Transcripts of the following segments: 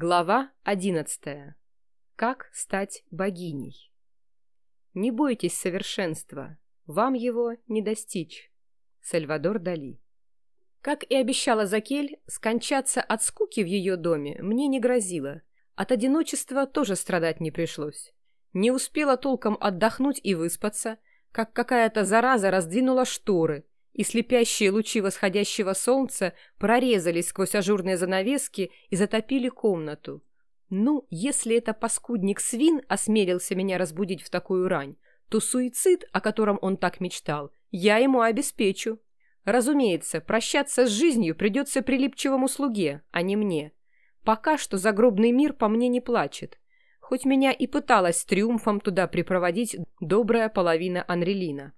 Глава одиннадцатая. Как стать богиней? Не бойтесь совершенства, вам его не достичь. Сальвадор Дали. Как и обещала Закель, скончаться от скуки в ее доме мне не грозило. От одиночества тоже страдать не пришлось. Не успела толком отдохнуть и выспаться, как какая-то зараза раздвинула шторы, и слепящие лучи восходящего солнца прорезались сквозь ажурные занавески и затопили комнату. Ну, если это паскудник свин осмелился меня разбудить в такую рань, то суицид, о котором он так мечтал, я ему обеспечу. Разумеется, прощаться с жизнью придется прилипчивому слуге, а не мне. Пока что загробный мир по мне не плачет. Хоть меня и пыталась триумфом туда припроводить добрая половина Анрелина.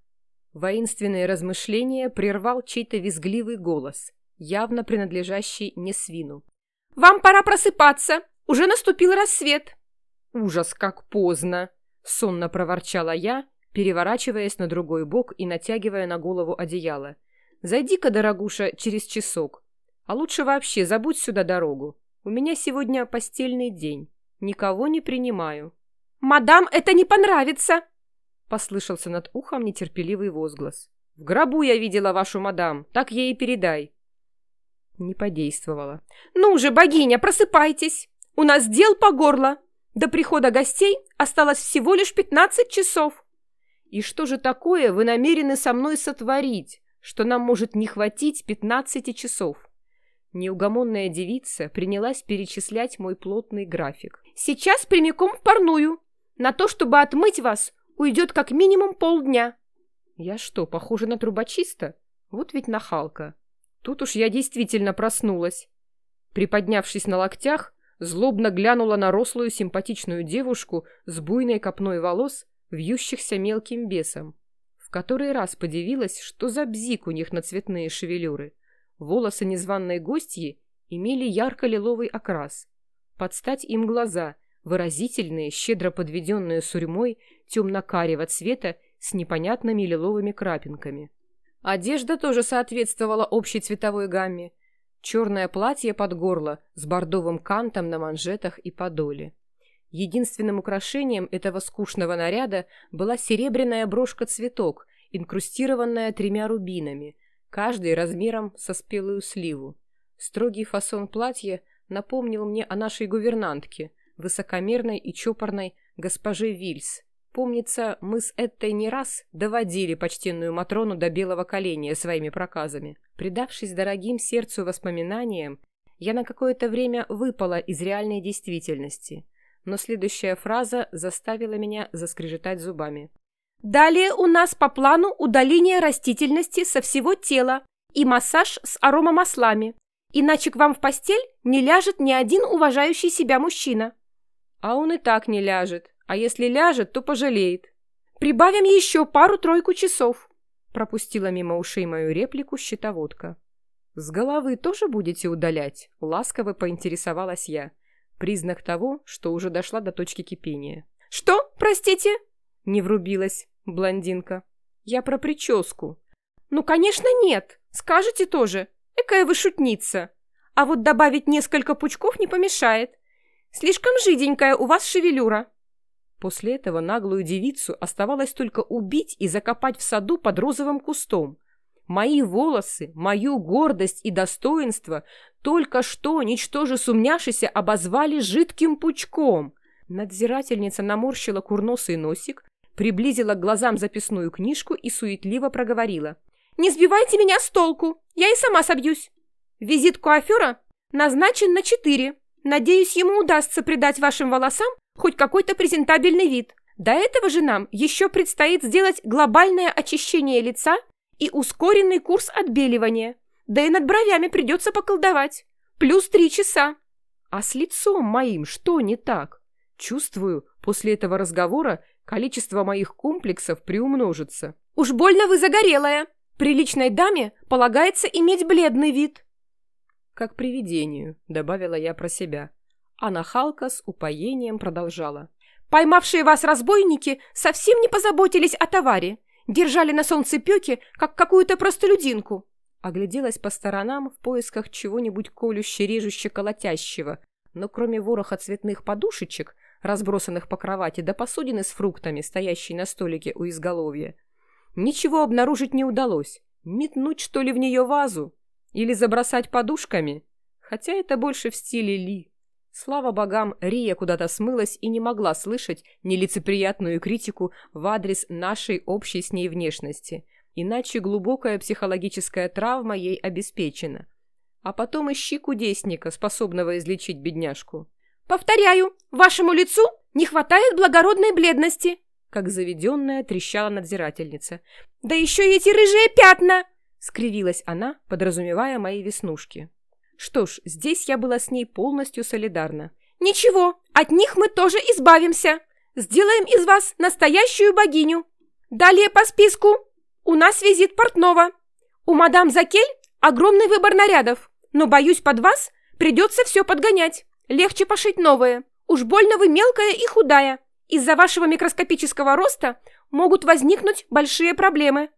Воинственные размышления прервал чей-то визгливый голос, явно принадлежащий не свину. «Вам пора просыпаться! Уже наступил рассвет!» «Ужас, как поздно!» — сонно проворчала я, переворачиваясь на другой бок и натягивая на голову одеяло. «Зайди-ка, дорогуша, через часок. А лучше вообще забудь сюда дорогу. У меня сегодня постельный день. Никого не принимаю». «Мадам, это не понравится!» Послышался над ухом нетерпеливый возглас. «В гробу я видела вашу мадам, так ей и передай». Не подействовало. «Ну же, богиня, просыпайтесь! У нас дел по горло! До прихода гостей осталось всего лишь пятнадцать часов!» «И что же такое вы намерены со мной сотворить, что нам может не хватить пятнадцати часов?» Неугомонная девица принялась перечислять мой плотный график. «Сейчас прямиком в парную. На то, чтобы отмыть вас, уйдет как минимум полдня. Я что, похожа на трубочиста? Вот ведь нахалка. Тут уж я действительно проснулась. Приподнявшись на локтях, злобно глянула на рослую симпатичную девушку с буйной копной волос, вьющихся мелким бесом. В который раз подивилась, что за бзик у них на цветные шевелюры. Волосы незваной гостьи имели ярко-лиловый окрас. Под стать им глаза, выразительные, щедро подведенные сурьмой, темно-карего цвета с непонятными лиловыми крапинками. Одежда тоже соответствовала общей цветовой гамме. Черное платье под горло с бордовым кантом на манжетах и подоле. Единственным украшением этого скучного наряда была серебряная брошка-цветок, инкрустированная тремя рубинами, каждый размером со спелую сливу. Строгий фасон платья напомнил мне о нашей гувернантке, высокомерной и чопорной госпоже Вильс. Помнится, мы с Эттой не раз доводили почтенную Матрону до белого коленя своими проказами. Предавшись дорогим сердцу воспоминаниям, я на какое-то время выпала из реальной действительности, но следующая фраза заставила меня заскрежетать зубами. «Далее у нас по плану удаление растительности со всего тела и массаж с аромамаслами, иначе к вам в постель не ляжет ни один уважающий себя мужчина». А он и так не ляжет. А если ляжет, то пожалеет. Прибавим еще пару-тройку часов. Пропустила мимо ушей мою реплику щитоводка. «С головы тоже будете удалять?» — ласково поинтересовалась я. Признак того, что уже дошла до точки кипения. «Что, простите?» — не врубилась блондинка. «Я про прическу». «Ну, конечно, нет. Скажете тоже. Экая вы шутница. А вот добавить несколько пучков не помешает. Слишком жиденькая у вас шевелюра». После этого наглую девицу оставалось только убить и закопать в саду под розовым кустом. Мои волосы, мою гордость и достоинство только что, ничтоже сумняшися, обозвали жидким пучком. Надзирательница наморщила курносый носик, приблизила к глазам записную книжку и суетливо проговорила. «Не сбивайте меня с толку, я и сама собьюсь. Визит куафера назначен на четыре. Надеюсь, ему удастся придать вашим волосам хоть какой-то презентабельный вид. До этого же нам еще предстоит сделать глобальное очищение лица и ускоренный курс отбеливания. Да и над бровями придется поколдовать. Плюс три часа. А с лицом моим что не так? Чувствую, после этого разговора количество моих комплексов приумножится. Уж больно вы загорелая. Приличной даме полагается иметь бледный вид как привидению», — добавила я про себя. А нахалка с упоением продолжала. «Поймавшие вас разбойники совсем не позаботились о товаре. Держали на солнцепеке, как какую-то простолюдинку». Огляделась по сторонам в поисках чего-нибудь колюще-режуще-колотящего, но кроме вороха цветных подушечек, разбросанных по кровати, до посудины с фруктами, стоящей на столике у изголовья, ничего обнаружить не удалось. Метнуть, что ли, в нее вазу? Или забросать подушками? Хотя это больше в стиле Ли. Слава богам, Рия куда-то смылась и не могла слышать нелицеприятную критику в адрес нашей общей с ней внешности. Иначе глубокая психологическая травма ей обеспечена. А потом ищи кудесника, способного излечить бедняжку. «Повторяю, вашему лицу не хватает благородной бледности!» Как заведенная трещала надзирательница. «Да еще и эти рыжие пятна!» Скривилась она, подразумевая мои веснушки. Что ж, здесь я была с ней полностью солидарна. «Ничего, от них мы тоже избавимся. Сделаем из вас настоящую богиню. Далее по списку. У нас визит портного. У мадам Закель огромный выбор нарядов, но, боюсь, под вас придется все подгонять. Легче пошить новое. Уж больно вы мелкая и худая. Из-за вашего микроскопического роста могут возникнуть большие проблемы».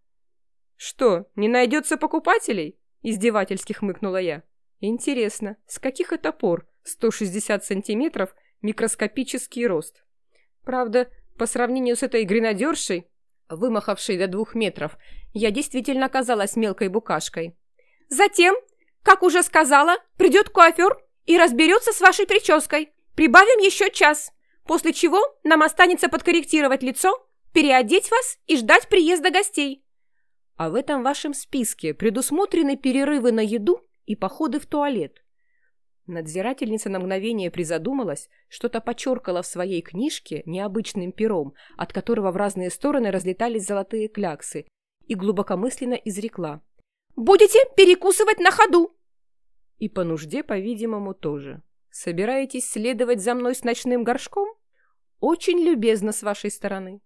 «Что, не найдется покупателей?» – издевательски хмыкнула я. Интересно, с каких это пор 160 сантиметров микроскопический рост? Правда, по сравнению с этой гренадершей, вымахавшей до двух метров, я действительно оказалась мелкой букашкой. Затем, как уже сказала, придет коафер и разберется с вашей прической. Прибавим еще час, после чего нам останется подкорректировать лицо, переодеть вас и ждать приезда гостей. А в этом вашем списке предусмотрены перерывы на еду и походы в туалет. Надзирательница на мгновение призадумалась, что-то почеркала в своей книжке необычным пером, от которого в разные стороны разлетались золотые кляксы, и глубокомысленно изрекла. «Будете перекусывать на ходу!» И по нужде, по-видимому, тоже. «Собираетесь следовать за мной с ночным горшком? Очень любезно с вашей стороны».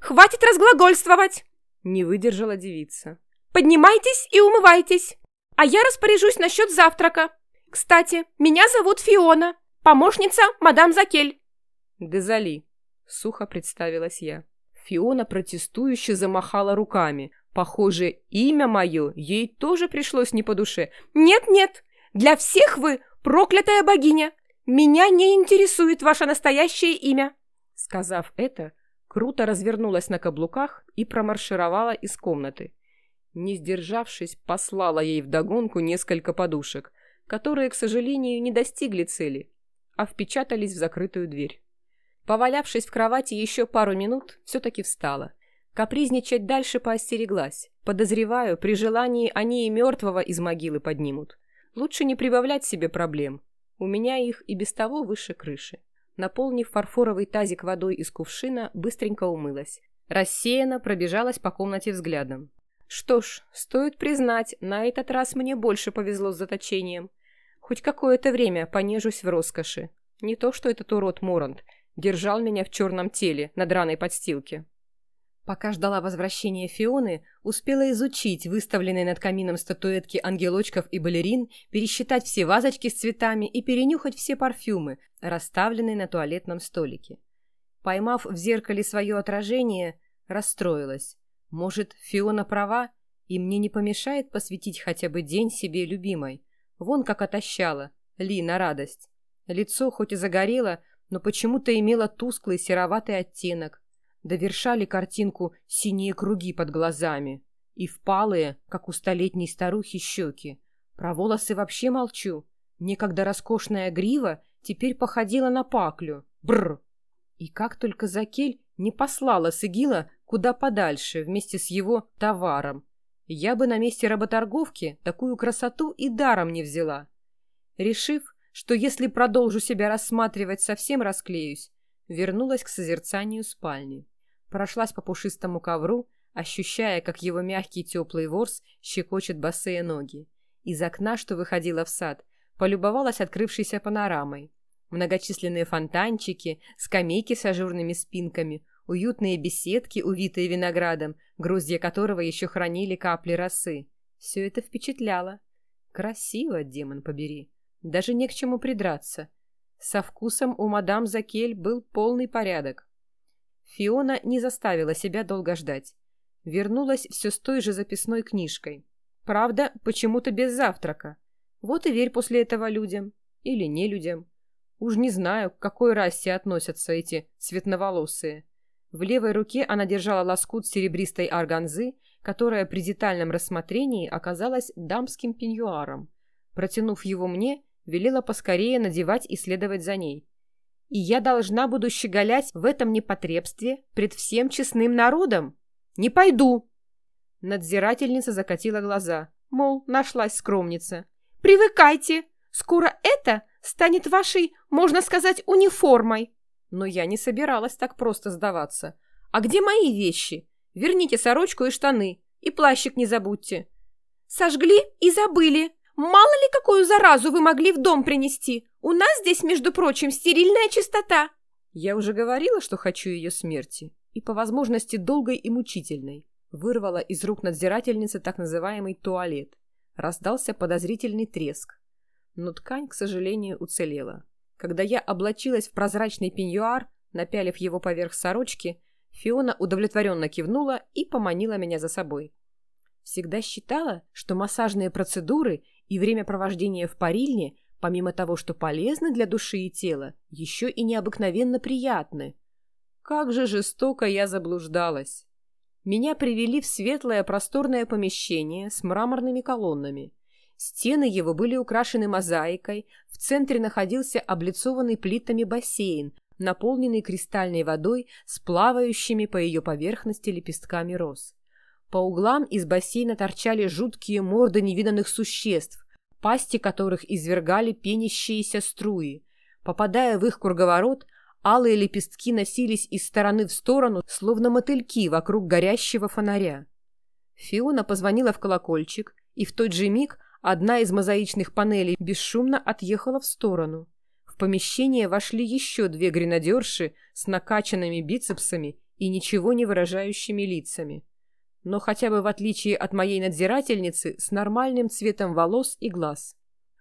«Хватит разглагольствовать!» — не выдержала девица. «Поднимайтесь и умывайтесь!» А я распоряжусь насчет завтрака. Кстати, меня зовут Фиона, помощница мадам Закель. Дезали, сухо представилась я. Фиона протестующе замахала руками. Похоже, имя мое ей тоже пришлось не по душе. «Нет-нет, для всех вы проклятая богиня. Меня не интересует ваше настоящее имя». Сказав это, круто развернулась на каблуках и промаршировала из комнаты не сдержавшись, послала ей вдогонку несколько подушек, которые, к сожалению, не достигли цели, а впечатались в закрытую дверь. Повалявшись в кровати еще пару минут, все-таки встала. Капризничать дальше поостереглась. Подозреваю, при желании они и мертвого из могилы поднимут. Лучше не прибавлять себе проблем. У меня их и без того выше крыши. Наполнив фарфоровый тазик водой из кувшина, быстренько умылась. Рассеянно пробежалась по комнате взглядом. Что ж, стоит признать, на этот раз мне больше повезло с заточением. Хоть какое-то время понежусь в роскоши. Не то, что этот урод Морант держал меня в черном теле на драной подстилке. Пока ждала возвращения Фионы, успела изучить выставленные над камином статуэтки ангелочков и балерин, пересчитать все вазочки с цветами и перенюхать все парфюмы, расставленные на туалетном столике. Поймав в зеркале свое отражение, расстроилась. Может, Фиона права, и мне не помешает посвятить хотя бы день себе любимой. Вон как отощала, Ли на радость. Лицо хоть и загорело, но почему-то имело тусклый сероватый оттенок. Довершали картинку синие круги под глазами и впалые, как у столетней старухи, щеки. Про волосы вообще молчу. Некогда роскошная грива теперь походила на паклю. Бррр! И как только Закель не послала Сигила куда подальше вместе с его товаром. Я бы на месте работорговки такую красоту и даром не взяла. Решив, что если продолжу себя рассматривать, совсем расклеюсь, вернулась к созерцанию спальни. Прошлась по пушистому ковру, ощущая, как его мягкий теплый ворс щекочет босые ноги. Из окна, что выходило в сад, полюбовалась открывшейся панорамой. Многочисленные фонтанчики, скамейки с ажурными спинками, уютные беседки, увитые виноградом, груздья которого еще хранили капли росы. Все это впечатляло. Красиво, демон побери. Даже не к чему придраться. Со вкусом у мадам Закель был полный порядок. Фиона не заставила себя долго ждать. Вернулась все с той же записной книжкой. Правда, почему-то без завтрака. Вот и верь после этого людям. Или не людям. Уж не знаю, к какой расе относятся эти цветноволосые. В левой руке она держала лоскут серебристой органзы, которая при детальном рассмотрении оказалась дамским пеньюаром. Протянув его мне, велела поскорее надевать и следовать за ней. И я должна буду щеголять в этом непотребстве пред всем честным народом? Не пойду!» Надзирательница закатила глаза, мол, нашлась скромница. «Привыкайте! Скоро это станет вашей, можно сказать, униформой!» Но я не собиралась так просто сдаваться. «А где мои вещи? Верните сорочку и штаны, и плащик не забудьте». «Сожгли и забыли. Мало ли какую заразу вы могли в дом принести. У нас здесь, между прочим, стерильная чистота». Я уже говорила, что хочу ее смерти, и по возможности долгой и мучительной. Вырвала из рук надзирательницы так называемый туалет. Раздался подозрительный треск. Но ткань, к сожалению, уцелела. Когда я облачилась в прозрачный пеньюар, напялив его поверх сорочки, Фиона удовлетворенно кивнула и поманила меня за собой. Всегда считала, что массажные процедуры и время провождения в парильне, помимо того, что полезны для души и тела, еще и необыкновенно приятны. Как же жестоко я заблуждалась. Меня привели в светлое просторное помещение с мраморными колоннами. Стены его были украшены мозаикой, в центре находился облицованный плитами бассейн, наполненный кристальной водой с плавающими по ее поверхности лепестками роз. По углам из бассейна торчали жуткие морды невиданных существ, пасти которых извергали пенящиеся струи. Попадая в их круговорот, Алые лепестки носились из стороны в сторону, словно мотыльки вокруг горящего фонаря. Фиона позвонила в колокольчик, и в тот же миг одна из мозаичных панелей бесшумно отъехала в сторону. В помещение вошли еще две гренадерши с накачанными бицепсами и ничего не выражающими лицами. Но хотя бы в отличие от моей надзирательницы с нормальным цветом волос и глаз.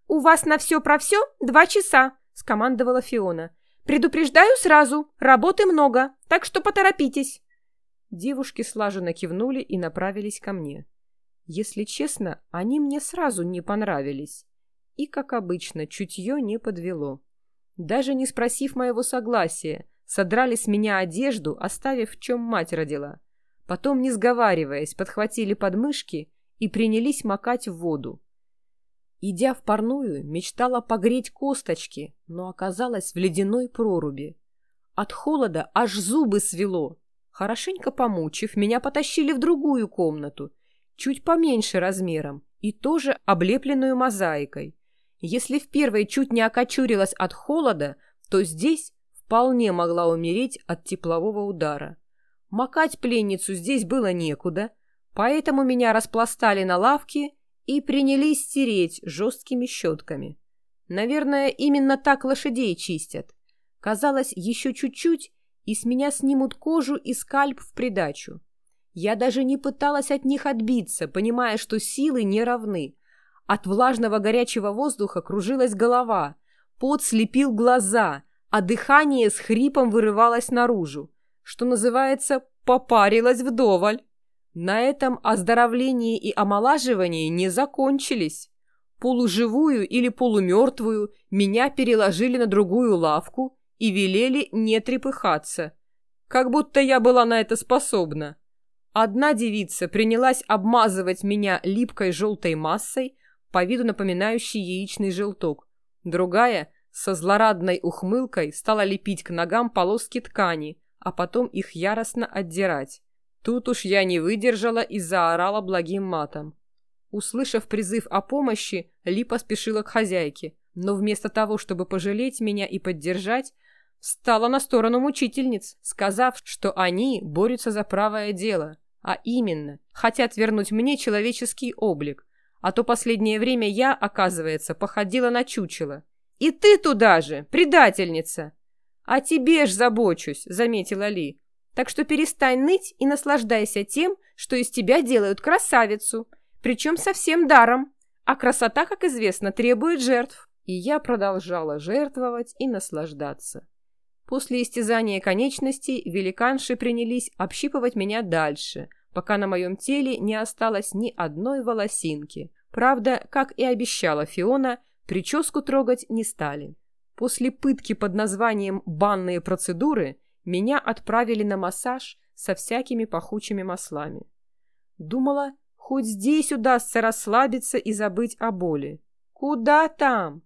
«У вас на все про все два часа», — скомандовала Фиона. Предупреждаю сразу, работы много, так что поторопитесь. Девушки слаженно кивнули и направились ко мне. Если честно, они мне сразу не понравились. И, как обычно, чутье не подвело. Даже не спросив моего согласия, содрали с меня одежду, оставив в чем мать родила. Потом, не сговариваясь, подхватили подмышки и принялись макать в воду. Идя в парную, мечтала погреть косточки, но оказалась в ледяной проруби. От холода аж зубы свело. Хорошенько помучив, меня потащили в другую комнату, чуть поменьше размером и тоже облепленную мозаикой. Если в первой чуть не окочурилась от холода, то здесь вполне могла умереть от теплового удара. Макать пленницу здесь было некуда, поэтому меня распластали на лавке и принялись стереть жесткими щетками. Наверное, именно так лошадей чистят. Казалось, еще чуть-чуть, и с меня снимут кожу и скальп в придачу. Я даже не пыталась от них отбиться, понимая, что силы не равны. От влажного горячего воздуха кружилась голова, пот слепил глаза, а дыхание с хрипом вырывалось наружу. Что называется, попарилась вдоволь. На этом оздоровление и омолаживание не закончились. Полуживую или полумертвую меня переложили на другую лавку и велели не трепыхаться. Как будто я была на это способна. Одна девица принялась обмазывать меня липкой желтой массой, по виду напоминающей яичный желток. Другая, со злорадной ухмылкой, стала лепить к ногам полоски ткани, а потом их яростно отдирать. Тут уж я не выдержала и заорала благим матом. Услышав призыв о помощи, Ли поспешила к хозяйке, но вместо того, чтобы пожалеть меня и поддержать, встала на сторону мучительниц, сказав, что они борются за правое дело, а именно, хотят вернуть мне человеческий облик, а то последнее время я, оказывается, походила на чучело. «И ты туда же, предательница!» «А тебе ж забочусь», — заметила Ли. Так что перестань ныть и наслаждайся тем, что из тебя делают красавицу, причем совсем даром. А красота, как известно, требует жертв. И я продолжала жертвовать и наслаждаться. После истязания конечностей великанши принялись общипывать меня дальше, пока на моем теле не осталось ни одной волосинки. Правда, как и обещала Фиона, прическу трогать не стали. После пытки под названием «банные процедуры» меня отправили на массаж со всякими пахучими маслами. Думала, хоть здесь удастся расслабиться и забыть о боли. Куда там?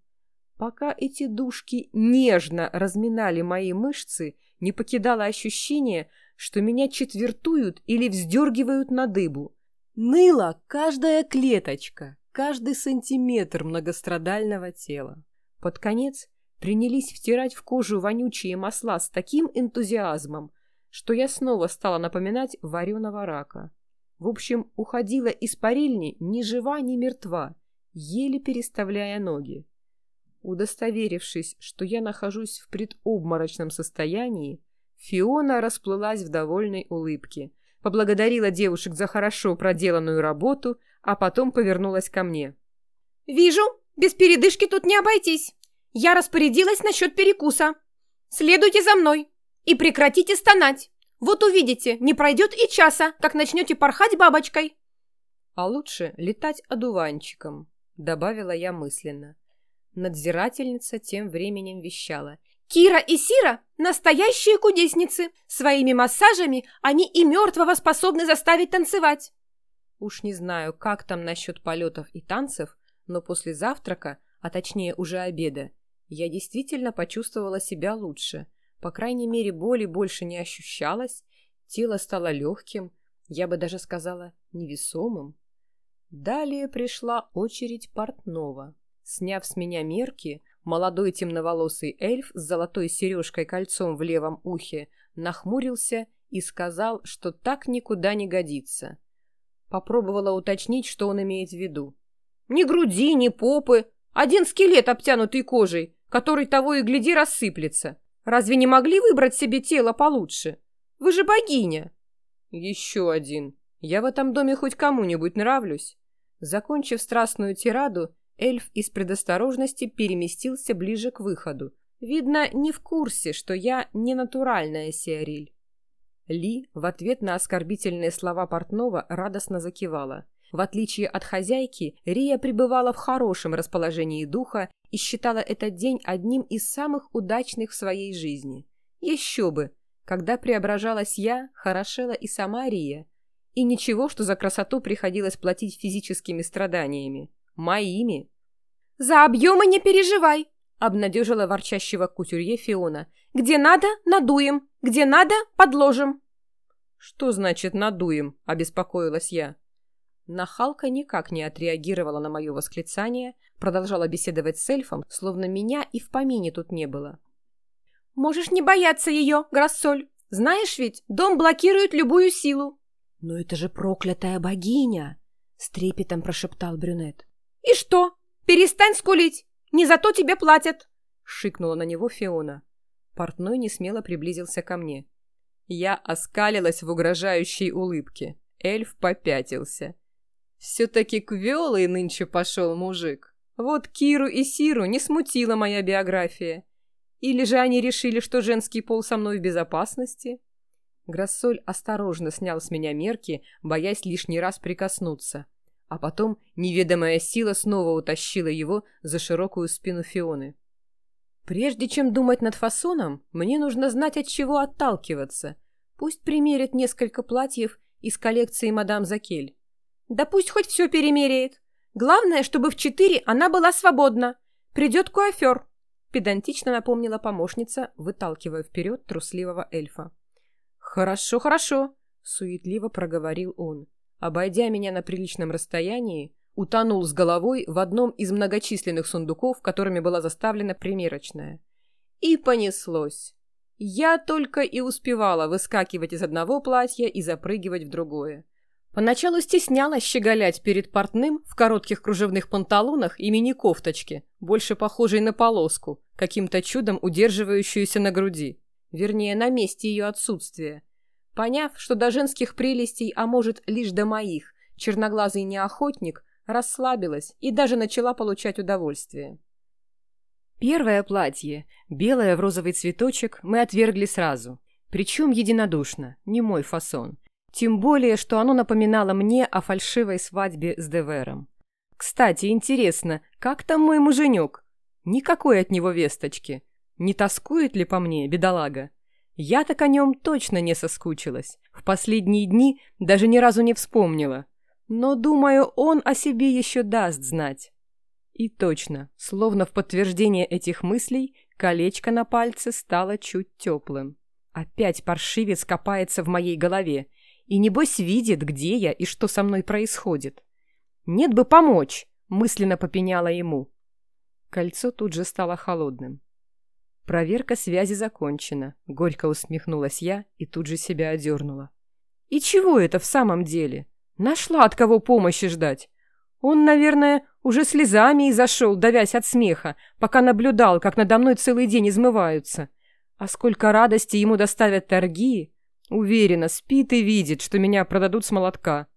Пока эти душки нежно разминали мои мышцы, не покидало ощущение, что меня четвертуют или вздергивают на дыбу. Ныла каждая клеточка, каждый сантиметр многострадального тела. Под конец принялись втирать в кожу вонючие масла с таким энтузиазмом, что я снова стала напоминать вареного рака. В общем, уходила из парильни ни жива, ни мертва, еле переставляя ноги. Удостоверившись, что я нахожусь в предобморочном состоянии, Фиона расплылась в довольной улыбке, поблагодарила девушек за хорошо проделанную работу, а потом повернулась ко мне. «Вижу, без передышки тут не обойтись. Я распорядилась насчет перекуса. Следуйте за мной и прекратите стонать. Вот увидите, не пройдет и часа, как начнете порхать бабочкой». «А лучше летать одуванчиком», — добавила я мысленно. Надзирательница тем временем вещала. «Кира и Сира – настоящие кудесницы. Своими массажами они и мертвого способны заставить танцевать». Уж не знаю, как там насчет полетов и танцев, но после завтрака, а точнее уже обеда, я действительно почувствовала себя лучше. По крайней мере, боли больше не ощущалось, тело стало легким, я бы даже сказала, невесомым. Далее пришла очередь портного. Сняв с меня мерки, молодой темноволосый эльф с золотой сережкой-кольцом в левом ухе нахмурился и сказал, что так никуда не годится. Попробовала уточнить, что он имеет в виду. «Ни груди, ни попы, один скелет, обтянутый кожей, который того и гляди рассыплется. Разве не могли выбрать себе тело получше? Вы же богиня!» «Еще один. Я в этом доме хоть кому-нибудь нравлюсь?» Закончив страстную тираду, эльф из предосторожности переместился ближе к выходу. Видно, не в курсе, что я не натуральная Сиариль. Ли в ответ на оскорбительные слова портного радостно закивала. В отличие от хозяйки, Рия пребывала в хорошем расположении духа и считала этот день одним из самых удачных в своей жизни. Еще бы! Когда преображалась я, хорошела и сама Рия. И ничего, что за красоту приходилось платить физическими страданиями. Моими. «За объемы не переживай», — обнадежила ворчащего кутюрье Фиона. «Где надо, надуем. Где надо, подложим». «Что значит надуем?» — обеспокоилась я. Нахалка никак не отреагировала на мое восклицание, продолжала беседовать с эльфом, словно меня и в помине тут не было. «Можешь не бояться ее, Грассоль. Знаешь ведь, дом блокирует любую силу». «Но это же проклятая богиня!» — с трепетом прошептал брюнет. «И что? Перестань скулить! Не за то тебе платят!» — шикнула на него Фиона. Портной несмело приблизился ко мне. Я оскалилась в угрожающей улыбке. Эльф попятился. Все-таки квелый нынче пошел мужик. Вот Киру и Сиру не смутила моя биография. Или же они решили, что женский пол со мной в безопасности? Грассоль осторожно снял с меня мерки, боясь лишний раз прикоснуться а потом неведомая сила снова утащила его за широкую спину Фионы. Прежде чем думать над фасоном, мне нужно знать, от чего отталкиваться. Пусть примерит несколько платьев из коллекции мадам Закель. Да пусть хоть все перемеряет. Главное, чтобы в четыре она была свободна. Придет куафер, педантично напомнила помощница, выталкивая вперед трусливого эльфа. «Хорошо, хорошо», — суетливо проговорил он обойдя меня на приличном расстоянии, утонул с головой в одном из многочисленных сундуков, которыми была заставлена примерочная. И понеслось. Я только и успевала выскакивать из одного платья и запрыгивать в другое. Поначалу стеснялась щеголять перед портным в коротких кружевных панталонах и мини-кофточке, больше похожей на полоску, каким-то чудом удерживающуюся на груди. Вернее, на месте ее отсутствия – Поняв, что до женских прелестей, а может лишь до моих, черноглазый неохотник, расслабилась и даже начала получать удовольствие. Первое платье, белое в розовый цветочек, мы отвергли сразу. Причем единодушно, не мой фасон. Тем более, что оно напоминало мне о фальшивой свадьбе с Девером. Кстати, интересно, как там мой муженек? Никакой от него весточки. Не тоскует ли по мне, бедолага? Я так о нем точно не соскучилась. В последние дни даже ни разу не вспомнила. Но, думаю, он о себе еще даст знать. И точно, словно в подтверждение этих мыслей, колечко на пальце стало чуть теплым. Опять паршивец копается в моей голове. И небось видит, где я и что со мной происходит. «Нет бы помочь!» — мысленно попеняла ему. Кольцо тут же стало холодным. «Проверка связи закончена», — горько усмехнулась я и тут же себя одернула. «И чего это в самом деле? Нашла от кого помощи ждать. Он, наверное, уже слезами и зашел, давясь от смеха, пока наблюдал, как надо мной целый день измываются. А сколько радости ему доставят торги! Уверена, спит и видит, что меня продадут с молотка.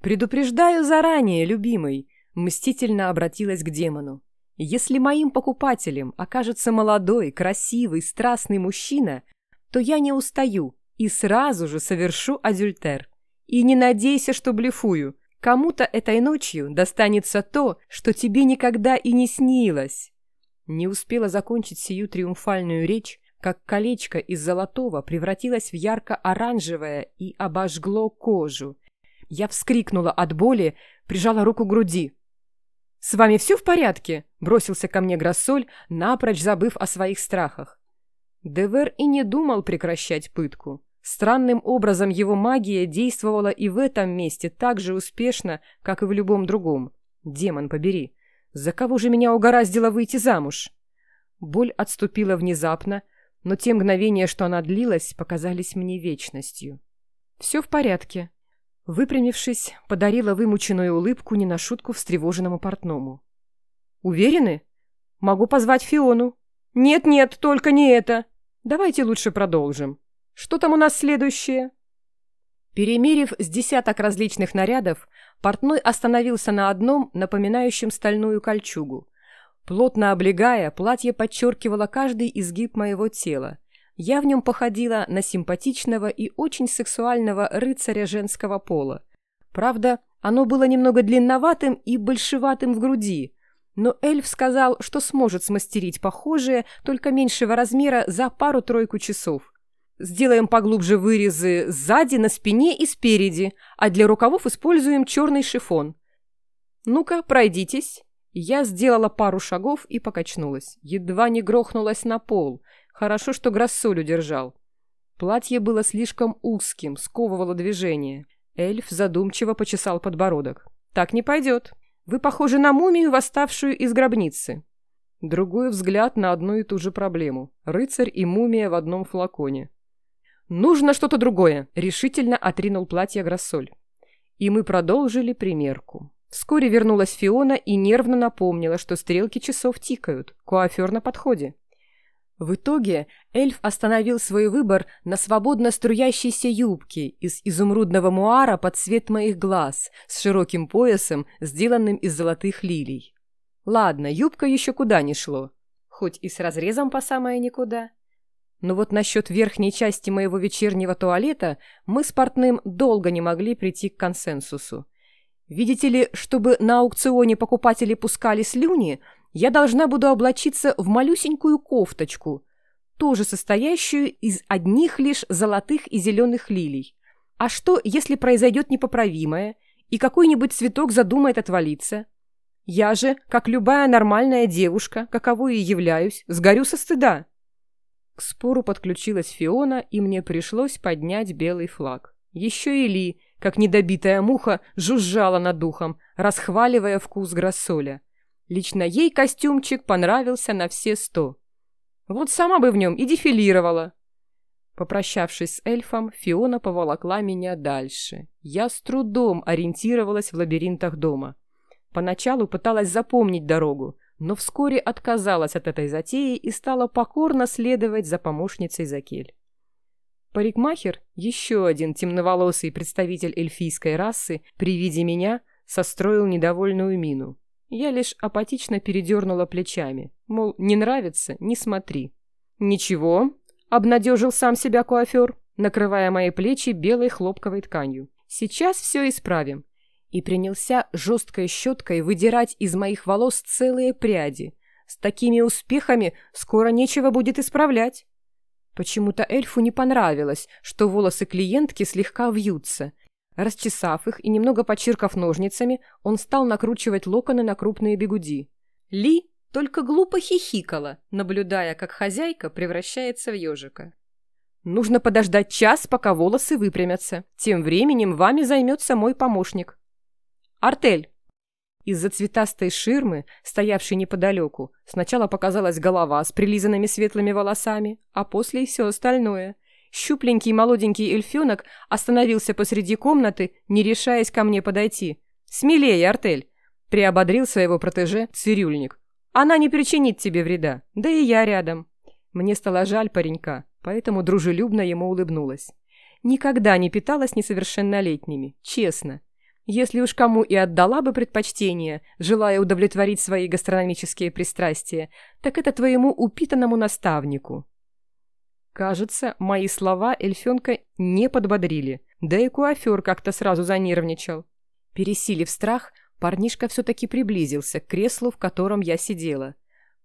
«Предупреждаю заранее, любимый», — мстительно обратилась к демону. Если моим покупателем окажется молодой, красивый, страстный мужчина, то я не устаю и сразу же совершу адюльтер. И не надейся, что блефую. Кому-то этой ночью достанется то, что тебе никогда и не снилось. Не успела закончить сию триумфальную речь, как колечко из золотого превратилось в ярко-оранжевое и обожгло кожу. Я вскрикнула от боли, прижала руку к груди. «С вами все в порядке?» — бросился ко мне Грассоль, напрочь забыв о своих страхах. Девер и не думал прекращать пытку. Странным образом его магия действовала и в этом месте так же успешно, как и в любом другом. Демон побери. За кого же меня угораздило выйти замуж? Боль отступила внезапно, но те мгновения, что она длилась, показались мне вечностью. «Все в порядке», Выпрямившись, подарила вымученную улыбку не на шутку встревоженному портному. «Уверены? Могу позвать Фиону». «Нет-нет, только не это. Давайте лучше продолжим. Что там у нас следующее?» Перемерив с десяток различных нарядов, портной остановился на одном, напоминающем стальную кольчугу. Плотно облегая, платье подчеркивало каждый изгиб моего тела, я в нем походила на симпатичного и очень сексуального рыцаря женского пола. Правда, оно было немного длинноватым и большеватым в груди, но эльф сказал, что сможет смастерить похожее, только меньшего размера, за пару-тройку часов. Сделаем поглубже вырезы сзади, на спине и спереди, а для рукавов используем черный шифон. Ну-ка, пройдитесь. Я сделала пару шагов и покачнулась. Едва не грохнулась на пол. Хорошо, что Грассоль удержал. Платье было слишком узким, сковывало движение. Эльф задумчиво почесал подбородок. «Так не пойдет. Вы похожи на мумию, восставшую из гробницы». Другой взгляд на одну и ту же проблему. Рыцарь и мумия в одном флаконе. «Нужно что-то другое», — решительно отринул платье Грассоль. И мы продолжили примерку. Вскоре вернулась Фиона и нервно напомнила, что стрелки часов тикают, куафер на подходе. В итоге эльф остановил свой выбор на свободно струящейся юбке из изумрудного муара под цвет моих глаз с широким поясом, сделанным из золотых лилий. Ладно, юбка еще куда не шло, хоть и с разрезом по самое никуда. Но вот насчет верхней части моего вечернего туалета мы с портным долго не могли прийти к консенсусу. Видите ли, чтобы на аукционе покупатели пускали слюни, я должна буду облачиться в малюсенькую кофточку, тоже состоящую из одних лишь золотых и зеленых лилий. А что, если произойдет непоправимое, и какой-нибудь цветок задумает отвалиться? Я же, как любая нормальная девушка, каковой и являюсь, сгорю со стыда. К спору подключилась Фиона, и мне пришлось поднять белый флаг. Еще и Ли, как недобитая муха, жужжала над духом, расхваливая вкус грассоля. Лично ей костюмчик понравился на все сто. Вот сама бы в нем и дефилировала. Попрощавшись с эльфом, Фиона поволокла меня дальше. Я с трудом ориентировалась в лабиринтах дома. Поначалу пыталась запомнить дорогу, но вскоре отказалась от этой затеи и стала покорно следовать за помощницей Закель. Парикмахер, еще один темноволосый представитель эльфийской расы, при виде меня состроил недовольную мину. Я лишь апатично передернула плечами, мол, не нравится, не смотри. «Ничего», — обнадежил сам себя куафер, накрывая мои плечи белой хлопковой тканью. «Сейчас все исправим». И принялся жесткой щеткой выдирать из моих волос целые пряди. С такими успехами скоро нечего будет исправлять. Почему-то эльфу не понравилось, что волосы клиентки слегка вьются. Расчесав их и немного почиркав ножницами, он стал накручивать локоны на крупные бегуди. Ли только глупо хихикала, наблюдая, как хозяйка превращается в ежика. «Нужно подождать час, пока волосы выпрямятся. Тем временем вами займется мой помощник». «Артель, из-за цветастой ширмы, стоявшей неподалеку, сначала показалась голова с прилизанными светлыми волосами, а после и все остальное. Щупленький молоденький эльфенок остановился посреди комнаты, не решаясь ко мне подойти. «Смелее, Артель!» — приободрил своего протеже цирюльник. «Она не причинит тебе вреда, да и я рядом». Мне стало жаль паренька, поэтому дружелюбно ему улыбнулась. Никогда не питалась несовершеннолетними, честно. Если уж кому и отдала бы предпочтение, желая удовлетворить свои гастрономические пристрастия, так это твоему упитанному наставнику. Кажется, мои слова эльфенка не подбодрили, да и куафер как-то сразу занервничал. Пересилив страх, парнишка все-таки приблизился к креслу, в котором я сидела.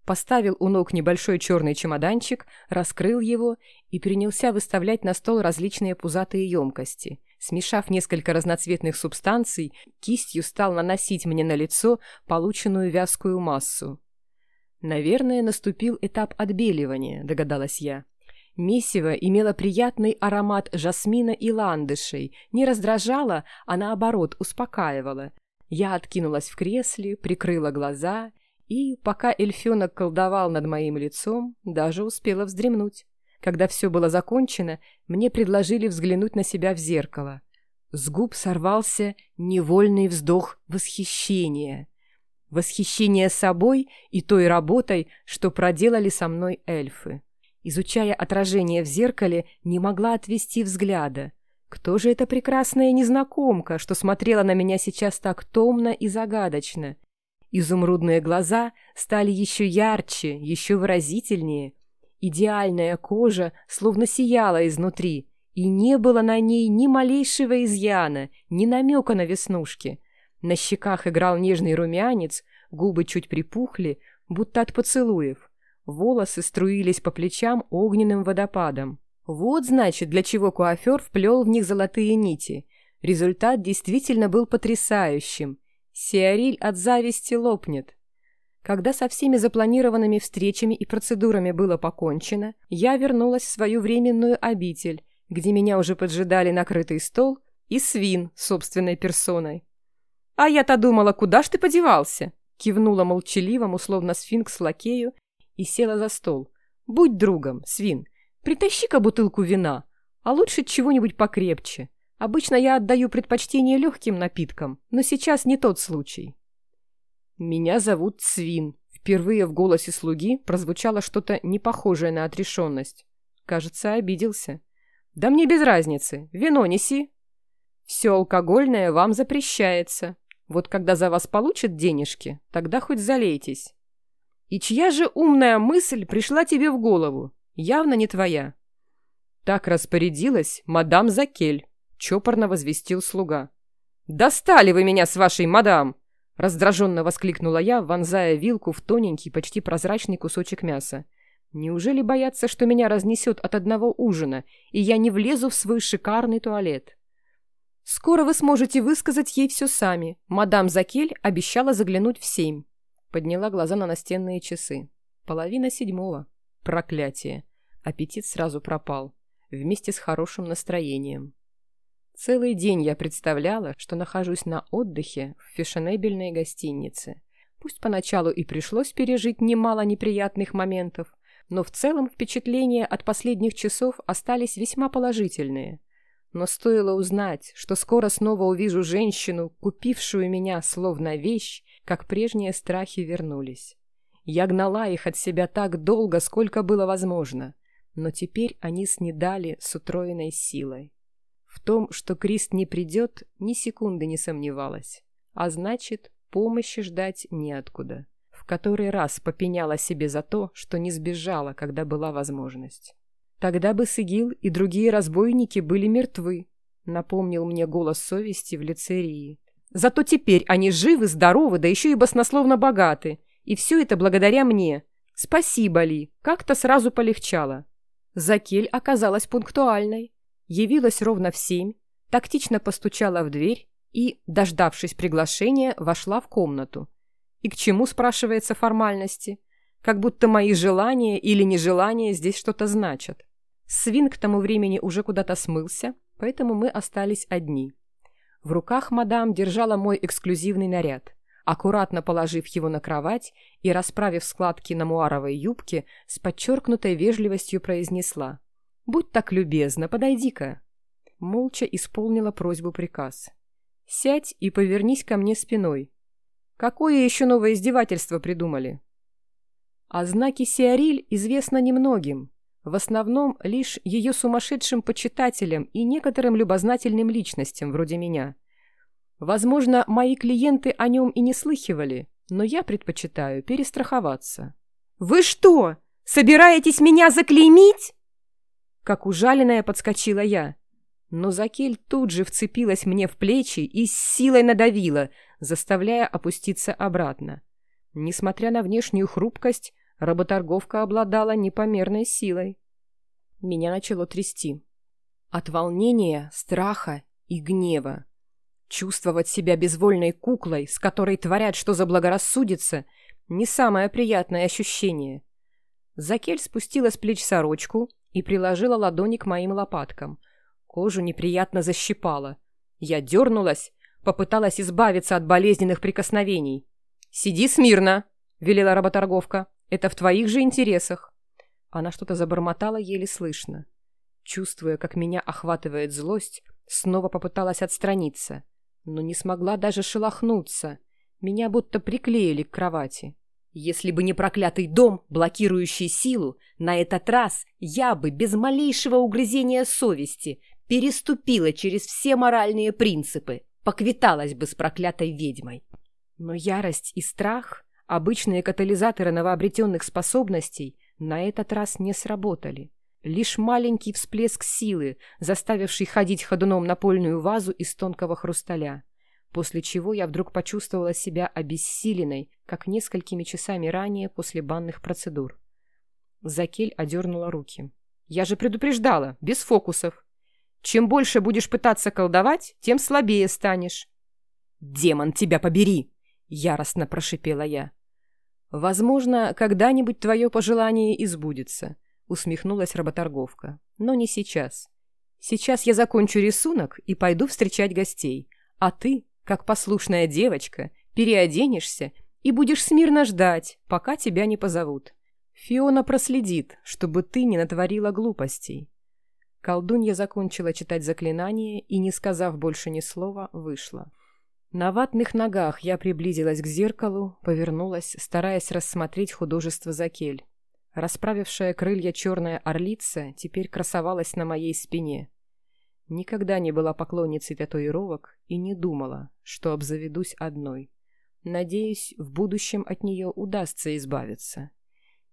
Поставил у ног небольшой черный чемоданчик, раскрыл его и принялся выставлять на стол различные пузатые емкости – Смешав несколько разноцветных субстанций, кистью стал наносить мне на лицо полученную вязкую массу. Наверное, наступил этап отбеливания, догадалась я. Месиво имело приятный аромат жасмина и ландышей, не раздражало, а наоборот успокаивало. Я откинулась в кресле, прикрыла глаза и, пока эльфенок колдовал над моим лицом, даже успела вздремнуть. Когда все было закончено, мне предложили взглянуть на себя в зеркало. С губ сорвался невольный вздох восхищения. Восхищение собой и той работой, что проделали со мной эльфы. Изучая отражение в зеркале, не могла отвести взгляда. Кто же эта прекрасная незнакомка, что смотрела на меня сейчас так томно и загадочно? Изумрудные глаза стали еще ярче, еще выразительнее, Идеальная кожа словно сияла изнутри, и не было на ней ни малейшего изъяна, ни намека на веснушки. На щеках играл нежный румянец, губы чуть припухли, будто от поцелуев. Волосы струились по плечам огненным водопадом. Вот, значит, для чего куафер вплел в них золотые нити. Результат действительно был потрясающим. Сиариль от зависти лопнет. Когда со всеми запланированными встречами и процедурами было покончено, я вернулась в свою временную обитель, где меня уже поджидали накрытый стол и свин собственной персоной. «А я-то думала, куда ж ты подевался?» кивнула молчаливому, словно сфинкс лакею, и села за стол. «Будь другом, свин, притащи-ка бутылку вина, а лучше чего-нибудь покрепче. Обычно я отдаю предпочтение легким напиткам, но сейчас не тот случай». «Меня зовут Свин». Впервые в голосе слуги прозвучало что-то непохожее на отрешенность. Кажется, обиделся. «Да мне без разницы. Вино неси». «Все алкогольное вам запрещается. Вот когда за вас получат денежки, тогда хоть залейтесь». «И чья же умная мысль пришла тебе в голову? Явно не твоя». Так распорядилась мадам Закель, чопорно возвестил слуга. «Достали вы меня с вашей мадам!» Раздраженно воскликнула я, вонзая вилку в тоненький, почти прозрачный кусочек мяса. Неужели боятся, что меня разнесет от одного ужина, и я не влезу в свой шикарный туалет? Скоро вы сможете высказать ей все сами. Мадам Закель обещала заглянуть в семь. Подняла глаза на настенные часы. Половина седьмого. Проклятие. Аппетит сразу пропал. Вместе с хорошим настроением. Целый день я представляла, что нахожусь на отдыхе в фешенебельной гостинице. Пусть поначалу и пришлось пережить немало неприятных моментов, но в целом впечатления от последних часов остались весьма положительные. Но стоило узнать, что скоро снова увижу женщину, купившую меня словно вещь, как прежние страхи вернулись. Я гнала их от себя так долго, сколько было возможно, но теперь они снедали с утроенной силой. В том, что Крист не придет, ни секунды не сомневалась. А значит, помощи ждать неоткуда. В который раз попеняла себе за то, что не сбежала, когда была возможность. Тогда бы Сигил и другие разбойники были мертвы, напомнил мне голос совести в лице Рии. Зато теперь они живы, здоровы, да еще и баснословно богаты. И все это благодаря мне. Спасибо, Ли. Как-то сразу полегчало. Закель оказалась пунктуальной. Явилась ровно в семь, тактично постучала в дверь и, дождавшись приглашения, вошла в комнату. И к чему, спрашивается, формальности? Как будто мои желания или нежелания здесь что-то значат. Свин к тому времени уже куда-то смылся, поэтому мы остались одни. В руках мадам держала мой эксклюзивный наряд. Аккуратно положив его на кровать и расправив складки на муаровой юбке, с подчеркнутой вежливостью произнесла. «Будь так любезна, подойди-ка». Молча исполнила просьбу приказ. «Сядь и повернись ко мне спиной. Какое еще новое издевательство придумали?» О знаке Сиариль известно немногим, в основном лишь ее сумасшедшим почитателям и некоторым любознательным личностям, вроде меня. Возможно, мои клиенты о нем и не слыхивали, но я предпочитаю перестраховаться. «Вы что, собираетесь меня заклеймить?» Как ужаленная подскочила я. Но Закель тут же вцепилась мне в плечи и с силой надавила, заставляя опуститься обратно. Несмотря на внешнюю хрупкость, работорговка обладала непомерной силой. Меня начало трясти. От волнения, страха и гнева. Чувствовать себя безвольной куклой, с которой творят, что заблагорассудится, не самое приятное ощущение. Закель спустила с плеч сорочку и приложила ладони к моим лопаткам. Кожу неприятно защипала. Я дернулась, попыталась избавиться от болезненных прикосновений. «Сиди смирно!» — велела работорговка. Это в твоих же интересах. Она что-то забормотала еле слышно. Чувствуя, как меня охватывает злость, снова попыталась отстраниться, но не смогла даже шелохнуться. Меня будто приклеили к кровати. Если бы не проклятый дом, блокирующий силу, на этот раз я бы без малейшего угрызения совести переступила через все моральные принципы, поквиталась бы с проклятой ведьмой. Но ярость и страх Обычные катализаторы новообретенных способностей на этот раз не сработали. Лишь маленький всплеск силы, заставивший ходить ходуном напольную вазу из тонкого хрусталя. После чего я вдруг почувствовала себя обессиленной, как несколькими часами ранее после банных процедур. Закель одернула руки. «Я же предупреждала, без фокусов. Чем больше будешь пытаться колдовать, тем слабее станешь». «Демон, тебя побери!» — яростно прошипела я. «Возможно, когда-нибудь твое пожелание избудется», — усмехнулась работорговка. «Но не сейчас. Сейчас я закончу рисунок и пойду встречать гостей, а ты, как послушная девочка, переоденешься и будешь смирно ждать, пока тебя не позовут. Фиона проследит, чтобы ты не натворила глупостей». Колдунья закончила читать заклинание и, не сказав больше ни слова, вышла. На ватных ногах я приблизилась к зеркалу, повернулась, стараясь рассмотреть художество Закель. Расправившая крылья черная орлица теперь красовалась на моей спине. Никогда не была поклонницей татуировок и не думала, что обзаведусь одной. Надеюсь, в будущем от нее удастся избавиться.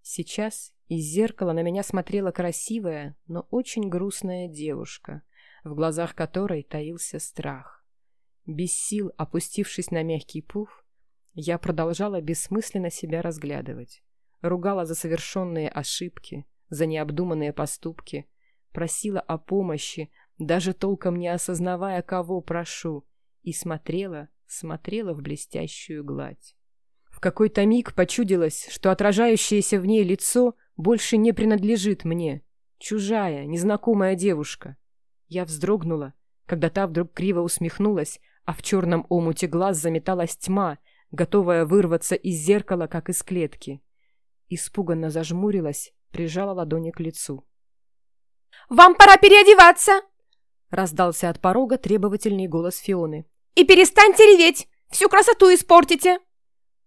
Сейчас из зеркала на меня смотрела красивая, но очень грустная девушка, в глазах которой таился страх. Без сил опустившись на мягкий пуф, я продолжала бессмысленно себя разглядывать. Ругала за совершенные ошибки, за необдуманные поступки, просила о помощи, даже толком не осознавая, кого прошу, и смотрела, смотрела в блестящую гладь. В какой-то миг почудилось, что отражающееся в ней лицо больше не принадлежит мне. Чужая, незнакомая девушка. Я вздрогнула, когда та вдруг криво усмехнулась, а в черном омуте глаз заметалась тьма, готовая вырваться из зеркала, как из клетки. Испуганно зажмурилась, прижала ладони к лицу. «Вам пора переодеваться!» — раздался от порога требовательный голос Фионы. «И перестаньте реветь! Всю красоту испортите!»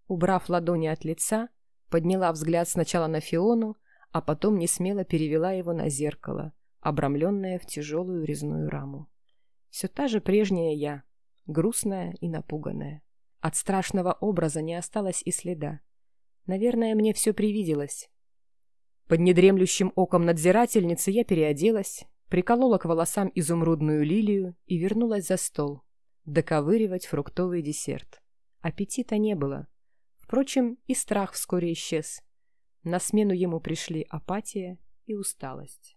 Убрав ладони от лица, подняла взгляд сначала на Фиону, а потом несмело перевела его на зеркало, обрамленное в тяжелую резную раму. Все та же прежняя я, грустная и напуганная. От страшного образа не осталось и следа. Наверное, мне все привиделось. Под недремлющим оком надзирательницы я переоделась, приколола к волосам изумрудную лилию и вернулась за стол. Доковыривать фруктовый десерт. Аппетита не было. Впрочем, и страх вскоре исчез. На смену ему пришли апатия и усталость.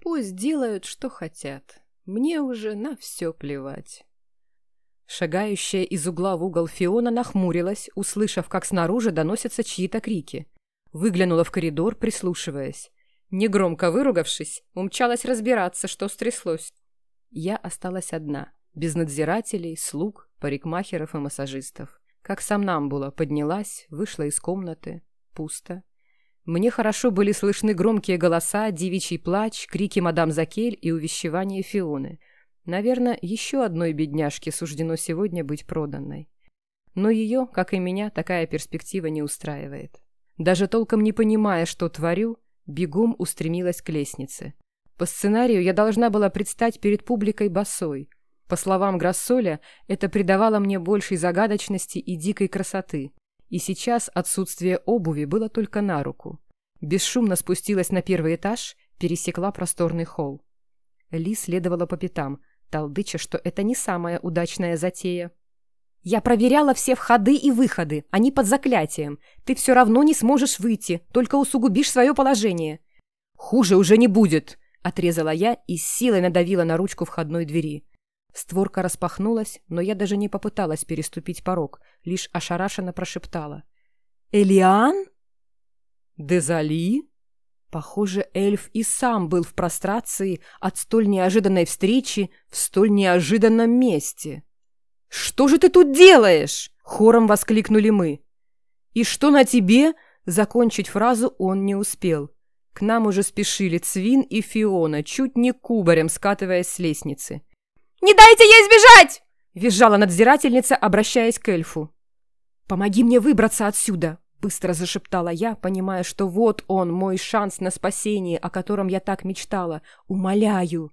Пусть делают, что хотят. Мне уже на все плевать. Шагающая из угла в угол Фиона нахмурилась, услышав, как снаружи доносятся чьи-то крики. Выглянула в коридор, прислушиваясь. Негромко выругавшись, умчалась разбираться, что стряслось. Я осталась одна, без надзирателей, слуг, парикмахеров и массажистов. Как сам Намбула поднялась, вышла из комнаты. Пусто. Мне хорошо были слышны громкие голоса, девичий плач, крики мадам Закель и увещевания Фионы. Наверное, еще одной бедняжке суждено сегодня быть проданной. Но ее, как и меня, такая перспектива не устраивает. Даже толком не понимая, что творю, бегом устремилась к лестнице. По сценарию я должна была предстать перед публикой босой, по словам Грассоля, это придавало мне большей загадочности и дикой красоты. И сейчас отсутствие обуви было только на руку. Бесшумно спустилась на первый этаж, пересекла просторный холл. Ли следовала по пятам, толдыча, что это не самая удачная затея. «Я проверяла все входы и выходы, они под заклятием. Ты все равно не сможешь выйти, только усугубишь свое положение». «Хуже уже не будет», — отрезала я и с силой надавила на ручку входной двери. Створка распахнулась, но я даже не попыталась переступить порог, лишь ошарашенно прошептала. «Элиан?» «Дезали?» Похоже, эльф и сам был в прострации от столь неожиданной встречи в столь неожиданном месте. «Что же ты тут делаешь?» — хором воскликнули мы. «И что на тебе?» — закончить фразу он не успел. К нам уже спешили Цвин и Фиона, чуть не кубарем скатываясь с лестницы. «Не дайте ей сбежать!» — визжала надзирательница, обращаясь к эльфу. «Помоги мне выбраться отсюда!» — быстро зашептала я, понимая, что вот он, мой шанс на спасение, о котором я так мечтала. «Умоляю!»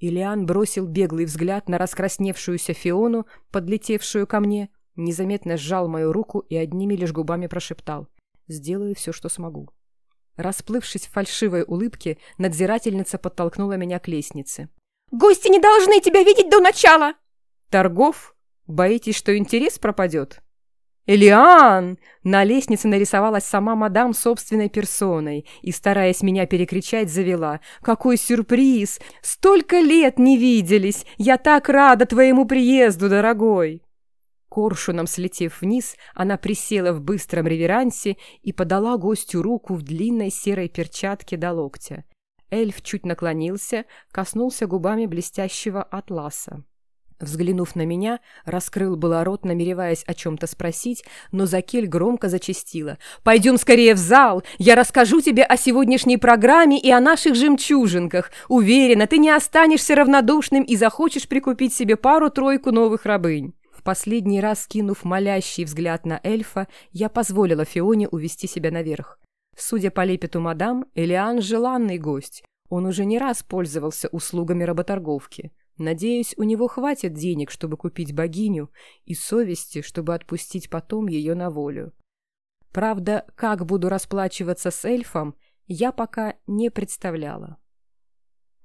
Илиан бросил беглый взгляд на раскрасневшуюся Фиону, подлетевшую ко мне, незаметно сжал мою руку и одними лишь губами прошептал. «Сделаю все, что смогу». Расплывшись в фальшивой улыбке, надзирательница подтолкнула меня к лестнице. Гости не должны тебя видеть до начала!» «Торгов? Боитесь, что интерес пропадет?» «Элиан!» На лестнице нарисовалась сама мадам собственной персоной и, стараясь меня перекричать, завела. «Какой сюрприз! Столько лет не виделись! Я так рада твоему приезду, дорогой!» Коршуном слетев вниз, она присела в быстром реверансе и подала гостю руку в длинной серой перчатке до локтя. Эльф чуть наклонился, коснулся губами блестящего атласа. Взглянув на меня, раскрыл было рот, намереваясь о чем-то спросить, но Закель громко зачастила. «Пойдем скорее в зал! Я расскажу тебе о сегодняшней программе и о наших жемчужинках. Уверена, ты не останешься равнодушным и захочешь прикупить себе пару-тройку новых рабынь». В последний раз, кинув молящий взгляд на эльфа, я позволила Фионе увести себя наверх. Судя по лепету мадам, Элиан – желанный гость. Он уже не раз пользовался услугами работорговки. Надеюсь, у него хватит денег, чтобы купить богиню, и совести, чтобы отпустить потом ее на волю. Правда, как буду расплачиваться с эльфом, я пока не представляла.